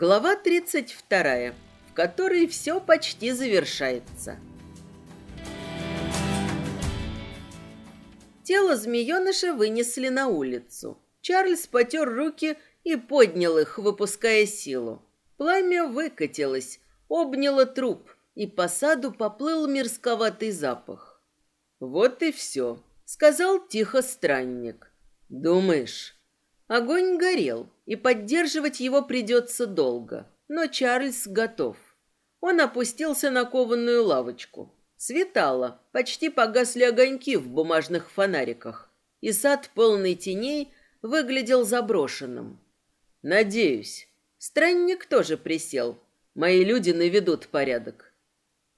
Глава 32, в которой все почти завершается. Тело змееныша вынесли на улицу. Чарльз потер руки и поднял их, выпуская силу. Пламя выкатилось, обняло труп, и по саду поплыл мерзковатый запах. «Вот и все», — сказал тихо странник. «Думаешь?» Огонь горел, и поддерживать его придется долго, но Чарльз готов. Он опустился на кованую лавочку. Светало, почти погасли огоньки в бумажных фонариках, и сад, полный теней, выглядел заброшенным. «Надеюсь». Странник тоже присел. Мои люди наведут порядок.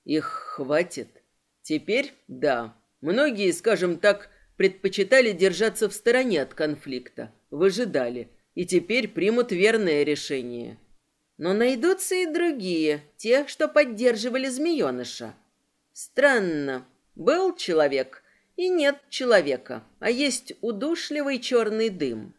Их хватит. Теперь да. Многие, скажем так, предпочитали держаться в стороне от конфликта, выжидали – и теперь примут верное решение. Но найдутся и другие, те, что поддерживали змееныша. Странно. Был человек, и нет человека, а есть удушливый черный дым.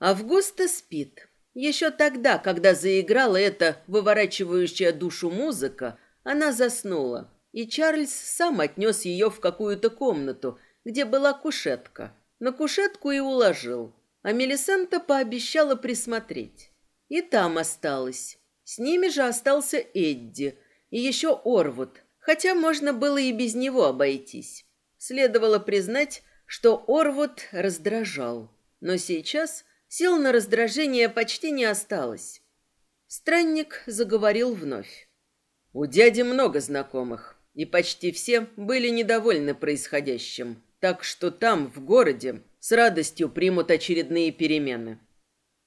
Августа спит. Еще тогда, когда заиграла эта выворачивающая душу музыка, она заснула, и Чарльз сам отнес ее в какую-то комнату, где была кушетка. На кушетку и уложил а Мелисента пообещала присмотреть. И там осталась. С ними же остался Эдди и еще Орвуд, хотя можно было и без него обойтись. Следовало признать, что Орвуд раздражал, но сейчас сил на раздражение почти не осталось. Странник заговорил вновь. У дяди много знакомых, и почти все были недовольны происходящим, так что там, в городе, с радостью примут очередные перемены.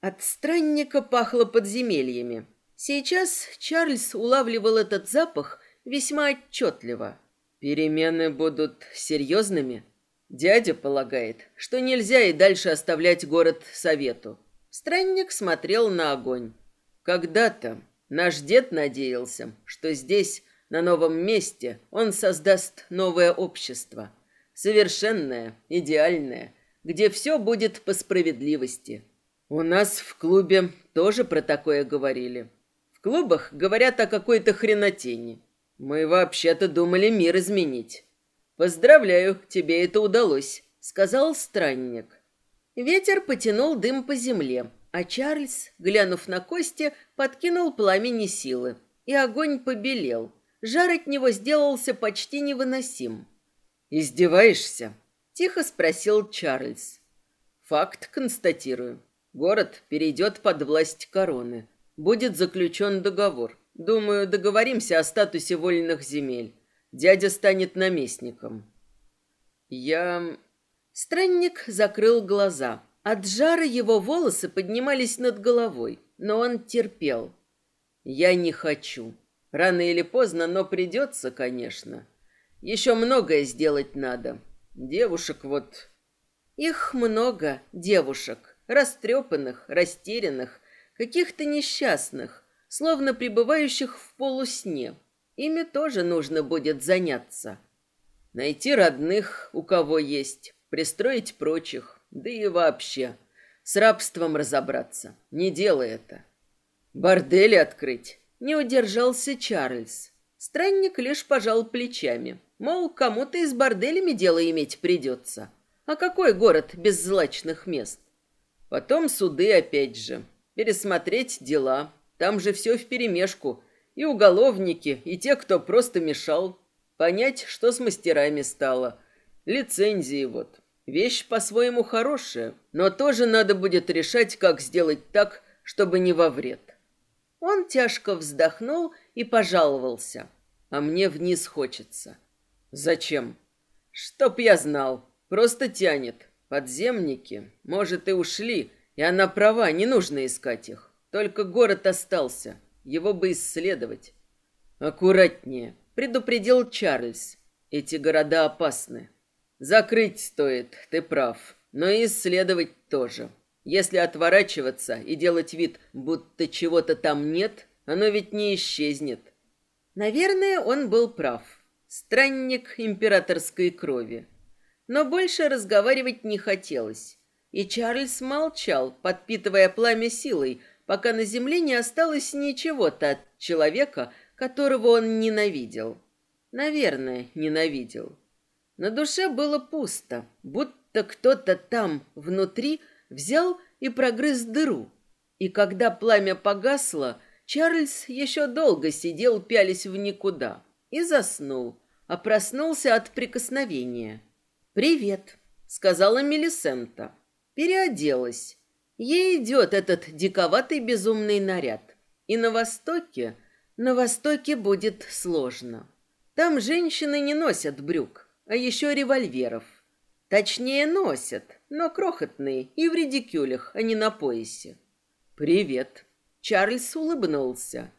От странника пахло подземельями. Сейчас Чарльз улавливал этот запах весьма отчетливо. Перемены будут серьезными? Дядя полагает, что нельзя и дальше оставлять город совету. Странник смотрел на огонь. Когда-то наш дед надеялся, что здесь, на новом месте, он создаст новое общество. Совершенное, идеальное – где все будет по справедливости. У нас в клубе тоже про такое говорили. В клубах говорят о какой-то хренотени. Мы вообще-то думали мир изменить. Поздравляю, тебе это удалось, сказал странник. Ветер потянул дым по земле, а Чарльз, глянув на кости, подкинул пламени силы, и огонь побелел. Жар от него сделался почти невыносим. «Издеваешься?» Тихо спросил Чарльз. Факт констатирую. Город перейдет под власть короны. Будет заключен договор. Думаю, договоримся о статусе вольных земель. Дядя станет наместником. Я... Странник закрыл глаза. От жара его волосы поднимались над головой, но он терпел. Я не хочу. Рано или поздно, но придется, конечно. Еще многое сделать надо. Девушек вот... Их много, девушек, растрепанных, растерянных, каких-то несчастных, словно пребывающих в полусне. Ими тоже нужно будет заняться. Найти родных, у кого есть, пристроить прочих, да и вообще с рабством разобраться. Не делай это. Бордели открыть. Не удержался Чарльз. Странник лишь пожал плечами. Мол, кому-то из борделями дело иметь придется. А какой город без злачных мест? Потом суды опять же. Пересмотреть дела. Там же все вперемешку. И уголовники, и те, кто просто мешал. Понять, что с мастерами стало. Лицензии вот. Вещь по-своему хорошая, но тоже надо будет решать, как сделать так, чтобы не во вред. Он тяжко вздохнул и пожаловался. А мне вниз хочется. Зачем? Чтоб я знал. Просто тянет. Подземники, может, и ушли, и она права, не нужно искать их. Только город остался. Его бы исследовать. Аккуратнее, предупредил Чарльз. Эти города опасны. Закрыть стоит, ты прав. Но и исследовать тоже. Если отворачиваться и делать вид, будто чего-то там нет, оно ведь не исчезнет. Наверное, он был прав странник императорской крови. Но больше разговаривать не хотелось. И Чарльз молчал, подпитывая пламя силой, пока на земле не осталось ничего-то от человека, которого он ненавидел. Наверное, ненавидел. На душе было пусто, будто кто-то там, внутри, взял и прогрыз дыру. И когда пламя погасло, Чарльз еще долго сидел, пялись в никуда, и заснул, а проснулся от прикосновения. «Привет», — сказала Мелисента. Переоделась. Ей идет этот диковатый безумный наряд. И на Востоке, на Востоке будет сложно. Там женщины не носят брюк, а еще револьверов. Точнее, носят, но крохотные и в редикюлях, а не на поясе. «Привет!» Чарльз улыбнулся.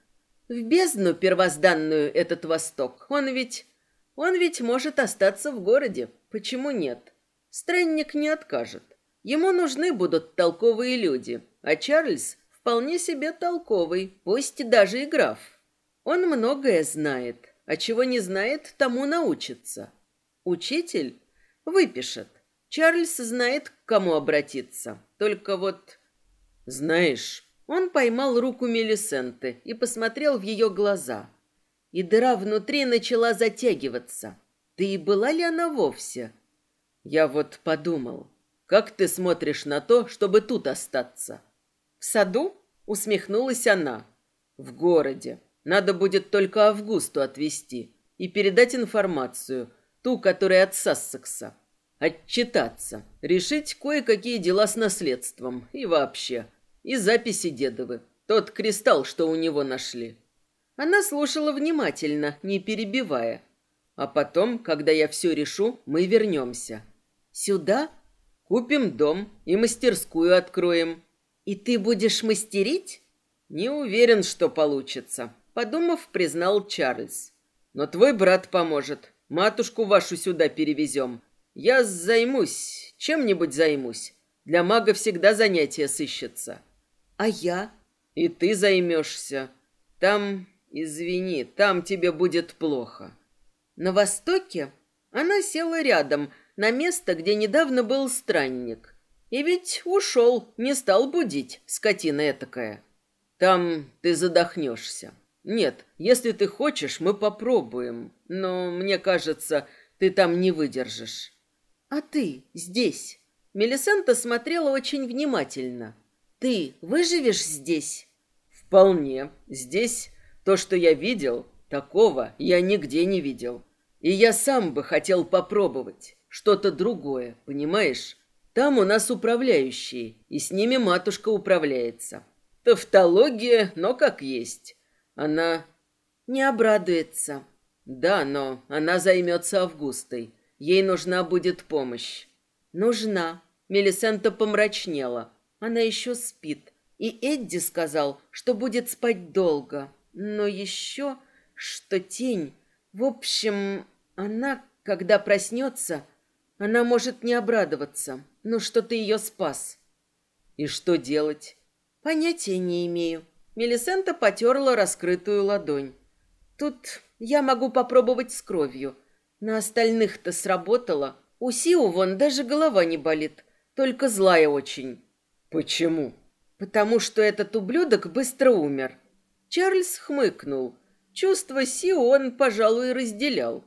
«В бездну первозданную этот Восток. Он ведь... Он ведь может остаться в городе. Почему нет? Странник не откажет. Ему нужны будут толковые люди, а Чарльз вполне себе толковый, пусть даже и граф. Он многое знает, а чего не знает, тому научится. Учитель выпишет. Чарльз знает, к кому обратиться. Только вот... Знаешь, он поймал руку Мелисенты и посмотрел в ее глаза. И дыра внутри начала затягиваться. Ты и была ли она вовсе? Я вот подумал, как ты смотришь на то, чтобы тут остаться? В саду? Усмехнулась она. В городе. Надо будет только Августу отвезти и передать информацию, ту, которая от Сассекса. Отчитаться, решить кое-какие дела с наследством и вообще. И записи дедовы, тот кристалл, что у него нашли. Она слушала внимательно, не перебивая. А потом, когда я все решу, мы вернемся. Сюда? Купим дом и мастерскую откроем. И ты будешь мастерить? Не уверен, что получится. Подумав, признал Чарльз. Но твой брат поможет. Матушку вашу сюда перевезем. Я займусь, чем-нибудь займусь. Для мага всегда занятия сыщется. А я? И ты займешься. Там, извини, там тебе будет плохо. На востоке она села рядом, на место, где недавно был странник. И ведь ушел, не стал будить, скотина этакая. Там ты задохнешься. Нет, если ты хочешь, мы попробуем. Но мне кажется, ты там не выдержишь. А ты здесь? Мелисента смотрела очень внимательно. Ты выживешь здесь? Вполне. Здесь то, что я видел, такого я нигде не видел. И я сам бы хотел попробовать что-то другое, понимаешь? Там у нас управляющие, и с ними матушка управляется. Тавтология, но как есть. Она не обрадуется. Да, но она займется Августой. Ей нужна будет помощь. Нужна. Мелисента помрачнела. Она еще спит. И Эдди сказал, что будет спать долго. Но еще, что тень... В общем, она, когда проснется, она может не обрадоваться, но что ты ее спас. И что делать? Понятия не имею. Мелисента потерла раскрытую ладонь. Тут я могу попробовать с кровью. На остальных-то сработало. У Сиу вон даже голова не болит, только злая очень. Почему? Потому что этот ублюдок быстро умер. Чарльз хмыкнул. Чувство Сиу он, пожалуй, разделял.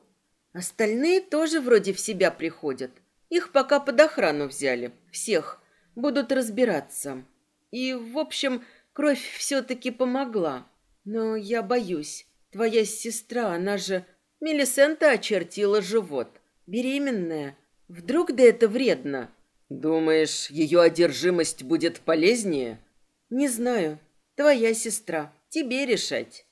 Остальные тоже вроде в себя приходят. Их пока под охрану взяли. Всех. Будут разбираться. И, в общем, Кровь все-таки помогла. Но я боюсь. Твоя сестра, она же... Мелисента очертила живот. Беременная. Вдруг да это вредно? Думаешь, ее одержимость будет полезнее? Не знаю. Твоя сестра. Тебе решать.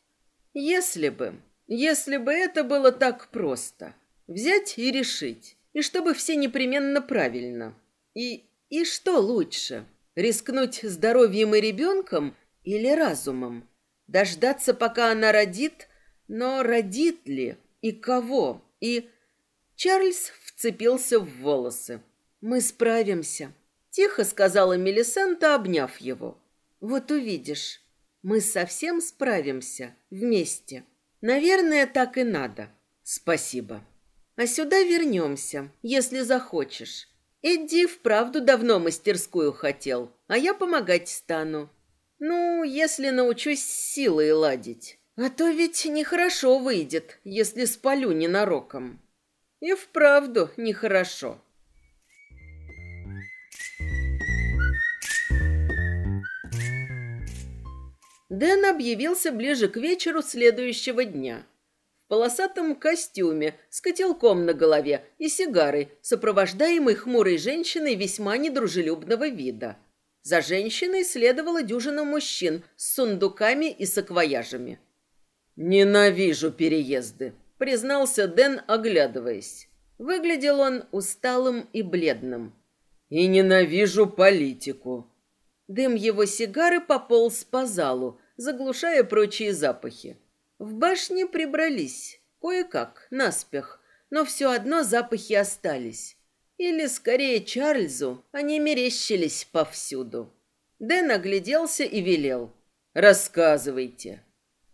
Если бы... Если бы это было так просто. Взять и решить. И чтобы все непременно правильно. И... И что лучше? Рискнуть здоровьем и ребенком или разумом? Дождаться, пока она родит, но родит ли и кого? И Чарльз вцепился в волосы. Мы справимся, тихо сказала Мелисента, обняв его. Вот увидишь, мы совсем справимся вместе. Наверное, так и надо. Спасибо. А сюда вернемся, если захочешь. Эдди вправду давно мастерскую хотел, а я помогать стану. Ну, если научусь силой ладить. А то ведь нехорошо выйдет, если спалю ненароком. И вправду нехорошо. Дэн объявился ближе к вечеру следующего дня. В полосатом костюме, с котелком на голове и сигарой, сопровождаемой хмурой женщиной весьма недружелюбного вида. За женщиной следовала дюжина мужчин с сундуками и саквояжами. «Ненавижу переезды», — признался Дэн, оглядываясь. Выглядел он усталым и бледным. «И ненавижу политику». Дым его сигары пополз по залу, заглушая прочие запахи. В башне прибрались, кое-как, наспех, но все одно запахи остались. Или, скорее, Чарльзу они мерещились повсюду. Дэн огляделся и велел. «Рассказывайте».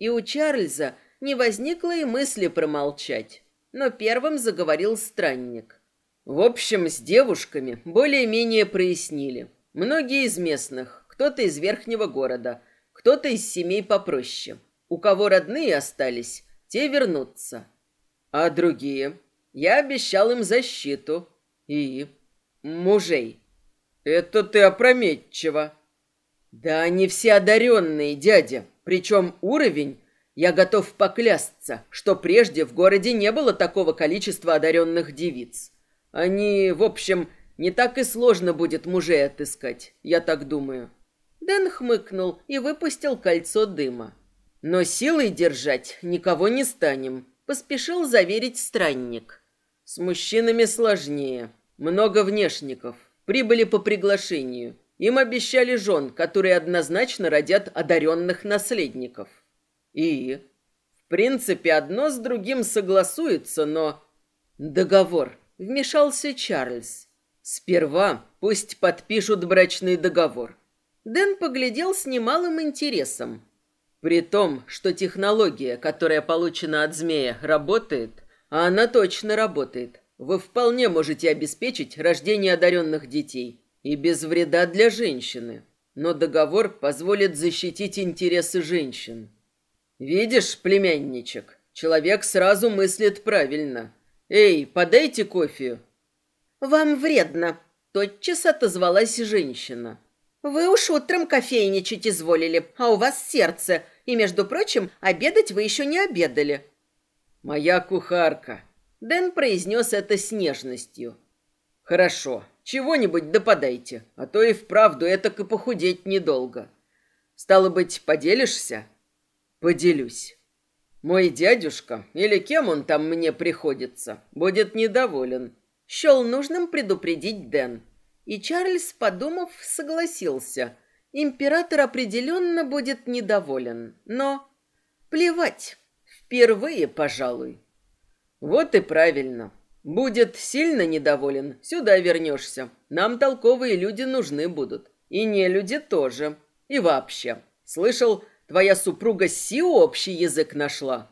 И у Чарльза не возникло и мысли промолчать. Но первым заговорил странник. В общем, с девушками более-менее прояснили. Многие из местных, кто-то из верхнего города, кто-то из семей попроще. У кого родные остались, те вернутся. А другие? Я обещал им защиту. И мужей. Это ты опрометчиво. Да они все одаренные, дядя. Причем уровень, я готов поклясться, что прежде в городе не было такого количества одаренных девиц. Они, в общем, не так и сложно будет мужей отыскать, я так думаю. Дэн хмыкнул и выпустил кольцо дыма. Но силой держать никого не станем, поспешил заверить странник. С мужчинами сложнее. Много внешников. Прибыли по приглашению. Им обещали жен, которые однозначно родят одаренных наследников. И, в принципе, одно с другим согласуется, но... Договор. Вмешался Чарльз. Сперва пусть подпишут брачный договор. Дэн поглядел с немалым интересом. При том, что технология, которая получена от змея, работает, а она точно работает, вы вполне можете обеспечить рождение одаренных детей. И без вреда для женщины. Но договор позволит защитить интересы женщин. Видишь, племянничек, человек сразу мыслит правильно. Эй, подайте кофе. Вам вредно, тотчас отозвалась женщина. Вы уж утром кофейничать изволили, а у вас сердце, и, между прочим, обедать вы еще не обедали. Моя кухарка. Дэн произнес это с нежностью. Хорошо, чего-нибудь допадайте, а то и вправду это и похудеть недолго. Стало быть, поделишься? Поделюсь. Мой дядюшка, или кем он там мне приходится, будет недоволен. Счел нужным предупредить Дэн. И Чарльз, подумав, согласился. Император определенно будет недоволен, но... Плевать. Впервые, пожалуй. Вот и правильно. Будет сильно недоволен, сюда вернешься. Нам толковые люди нужны будут. И не люди тоже. И вообще. Слышал, твоя супруга Сиу общий язык нашла?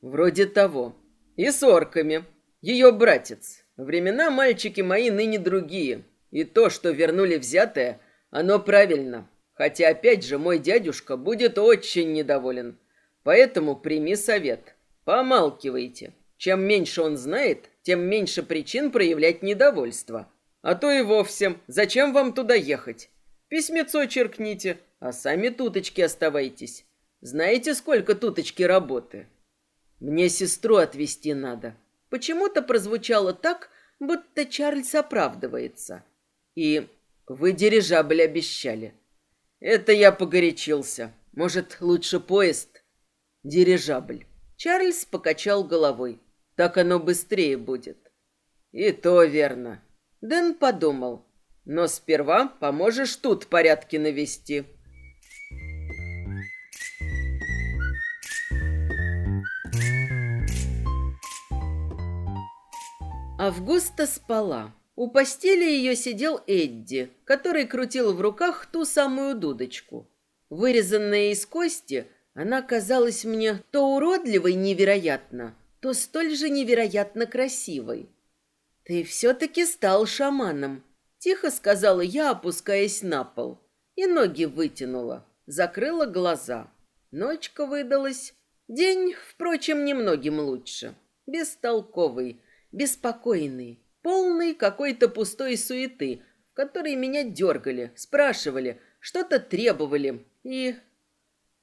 Вроде того. И с орками. Ее братец. Времена мальчики мои ныне другие. И то, что вернули взятое, оно правильно. Хотя, опять же, мой дядюшка будет очень недоволен. Поэтому прими совет. Помалкивайте. Чем меньше он знает, тем меньше причин проявлять недовольство. А то и вовсе, зачем вам туда ехать? Письмецо черкните, а сами туточки оставайтесь. Знаете, сколько туточки работы? Мне сестру отвезти надо. Почему-то прозвучало так, будто Чарльз оправдывается. И вы дирижабль обещали. Это я погорячился. Может, лучше поезд? Дирижабль. Чарльз покачал головой. Так оно быстрее будет. И то верно. Дэн подумал. Но сперва поможешь тут порядки навести. Августа спала. У постели ее сидел Эдди, который крутил в руках ту самую дудочку. Вырезанная из кости, она казалась мне то уродливой невероятно, то столь же невероятно красивой. «Ты все-таки стал шаманом», — тихо сказала я, опускаясь на пол, и ноги вытянула. закрыла глаза. Ночка выдалась. День, впрочем, немногим лучше. Бестолковый, беспокойный, полный какой-то пустой суеты, в которой меня дергали, спрашивали, что-то требовали. И...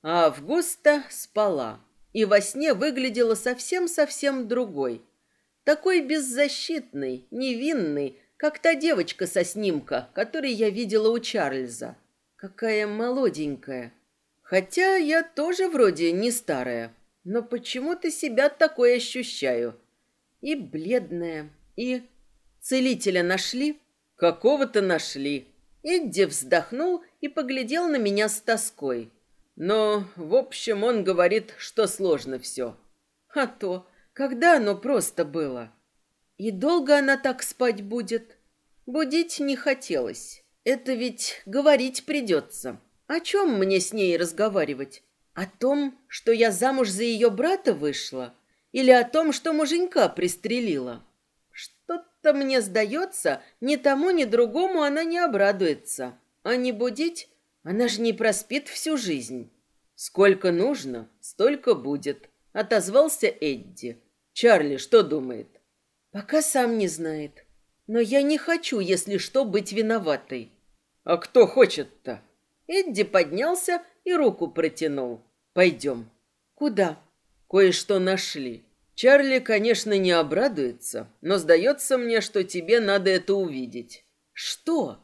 Августа спала. И во сне выглядела совсем-совсем другой. Такой беззащитный, невинный, как та девочка со снимка, который я видела у Чарльза. Какая молоденькая. Хотя я тоже вроде не старая, но почему-то себя такой ощущаю. И бледная, и... Целителя нашли? Какого-то нашли. Эдди вздохнул и поглядел на меня с тоской. Но, в общем, он говорит, что сложно все. А то, когда оно просто было? И долго она так спать будет? Будить не хотелось. Это ведь говорить придется. О чем мне с ней разговаривать? О том, что я замуж за ее брата вышла? Или о том, что муженька пристрелила? Что-то мне сдается, ни тому, ни другому она не обрадуется. А не будить? Она же не проспит всю жизнь. Сколько нужно, столько будет, отозвался Эдди. Чарли что думает? Пока сам не знает. Но я не хочу, если что, быть виноватой. А кто хочет-то? Эдди поднялся и руку протянул. Пойдем. Куда? Кое-что нашли. Чарли, конечно, не обрадуется, но сдается мне, что тебе надо это увидеть. Что?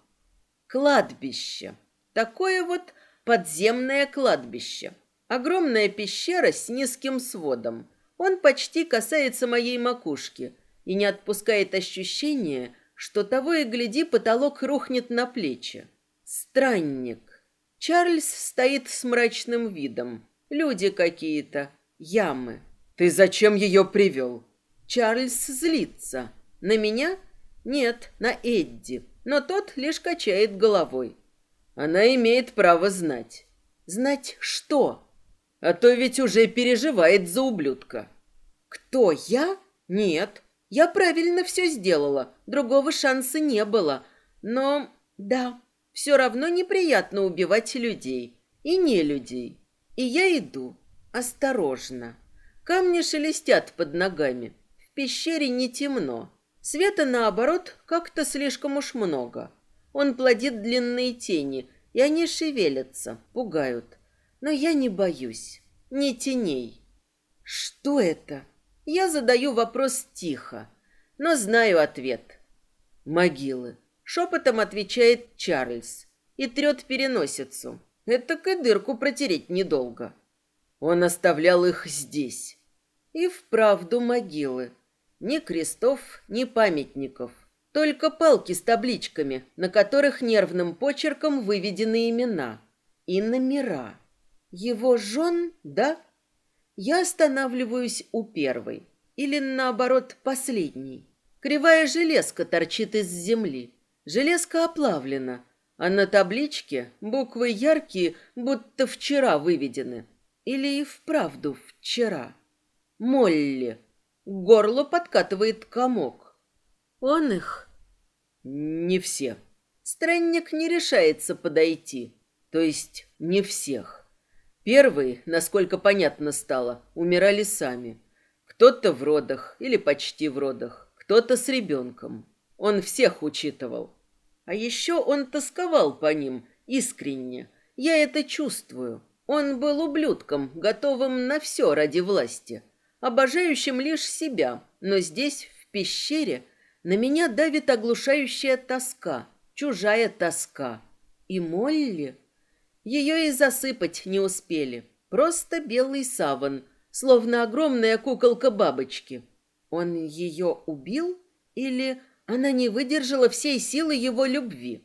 Кладбище. Такое вот подземное кладбище. Огромная пещера с низким сводом. Он почти касается моей макушки и не отпускает ощущение, что того и гляди, потолок рухнет на плечи. Странник. Чарльз стоит с мрачным видом. Люди какие-то. Ямы. Ты зачем ее привел? Чарльз злится. На меня? Нет, на Эдди. Но тот лишь качает головой. Она имеет право знать. Знать что? А то ведь уже переживает за ублюдка. Кто, я? Нет, я правильно все сделала, другого шанса не было. Но, да, все равно неприятно убивать людей и не людей. И я иду, осторожно. Камни шелестят под ногами. В пещере не темно. Света, наоборот, как-то слишком уж много. Он плодит длинные тени, и они шевелятся, пугают. Но я не боюсь. Ни теней. Что это? Я задаю вопрос тихо, но знаю ответ. Могилы. Шепотом отвечает Чарльз и трет переносицу. Это к дырку протереть недолго. Он оставлял их здесь. И вправду могилы. Ни крестов, ни памятников. Только палки с табличками, на которых нервным почерком выведены имена. И номера. Его жен, да? Я останавливаюсь у первой. Или, наоборот, последней. Кривая железка торчит из земли. Железка оплавлена, а на табличке буквы яркие, будто вчера выведены. Или и вправду вчера. Молли. Горло подкатывает комок. Он их? Не все. Странник не решается подойти. То есть не всех. Первые, насколько понятно стало, умирали сами. Кто-то в родах или почти в родах, кто-то с ребенком. Он всех учитывал. А еще он тосковал по ним искренне. Я это чувствую. Он был ублюдком, готовым на все ради власти, обожающим лишь себя. Но здесь, в пещере, на меня давит оглушающая тоска, чужая тоска. И Молли... Ее и засыпать не успели. Просто белый саван, словно огромная куколка бабочки. Он ее убил или она не выдержала всей силы его любви?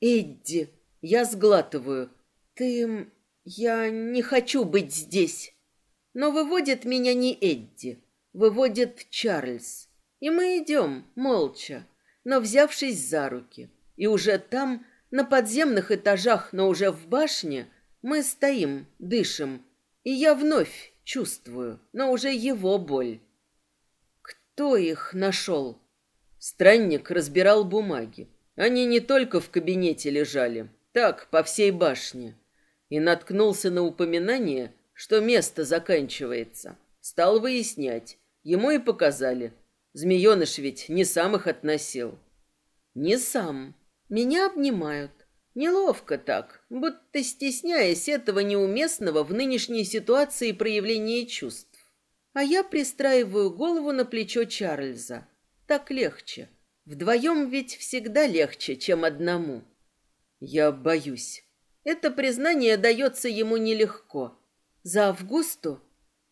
Эдди, я сглатываю. Ты... Я не хочу быть здесь. Но выводит меня не Эдди, выводит Чарльз. И мы идем, молча, но взявшись за руки. И уже там на подземных этажах, но уже в башне, мы стоим, дышим, и я вновь чувствую, но уже его боль. Кто их нашел? Странник разбирал бумаги. Они не только в кабинете лежали, так, по всей башне. И наткнулся на упоминание, что место заканчивается. Стал выяснять. Ему и показали. Змееныш ведь не сам их относил. Не сам. Меня обнимают. Неловко так, будто стесняясь этого неуместного в нынешней ситуации проявления чувств. А я пристраиваю голову на плечо Чарльза. Так легче. Вдвоем ведь всегда легче, чем одному. Я боюсь. Это признание дается ему нелегко. За Августу?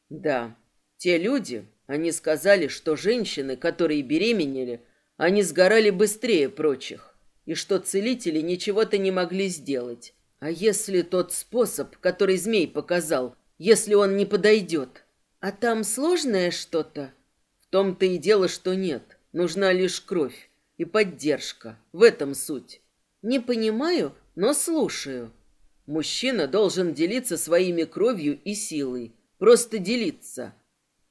Да. Те люди, они сказали, что женщины, которые беременели, они сгорали быстрее прочих, и что целители ничего-то не могли сделать. А если тот способ, который змей показал, если он не подойдет? А там сложное что-то? В том-то и дело, что нет. Нужна лишь кровь и поддержка. В этом суть. Не понимаю, но слушаю. Мужчина должен делиться своими кровью и силой. Просто делиться.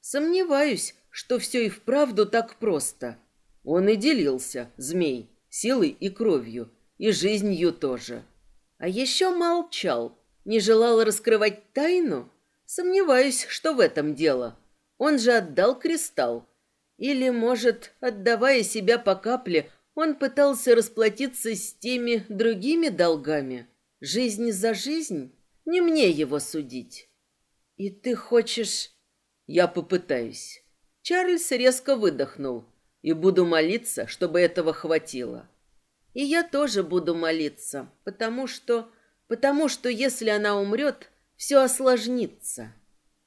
Сомневаюсь, что все и вправду так просто. Он и делился, змей, силой и кровью, и жизнью тоже. А еще молчал, не желал раскрывать тайну. Сомневаюсь, что в этом дело. Он же отдал кристалл. Или, может, отдавая себя по капле, он пытался расплатиться с теми другими долгами. Жизнь за жизнь? Не мне его судить. И ты хочешь... Я попытаюсь. Чарльз резко выдохнул. И буду молиться, чтобы этого хватило. И я тоже буду молиться, потому что... Потому что если она умрет, все осложнится.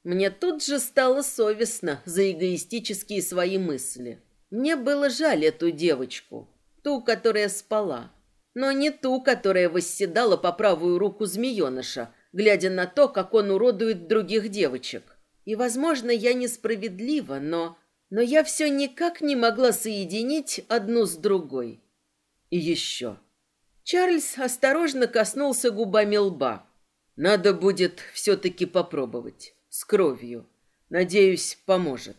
Мне тут же стало совестно за эгоистические свои мысли. Мне было жаль эту девочку, ту, которая спала, но не ту, которая восседала по правую руку змееныша, глядя на то, как он уродует других девочек. И, возможно, я несправедлива, но... Но я все никак не могла соединить одну с другой. И еще. Чарльз осторожно коснулся губами лба. Надо будет все-таки попробовать. С кровью. Надеюсь, поможет.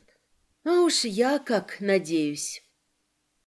А уж я как надеюсь.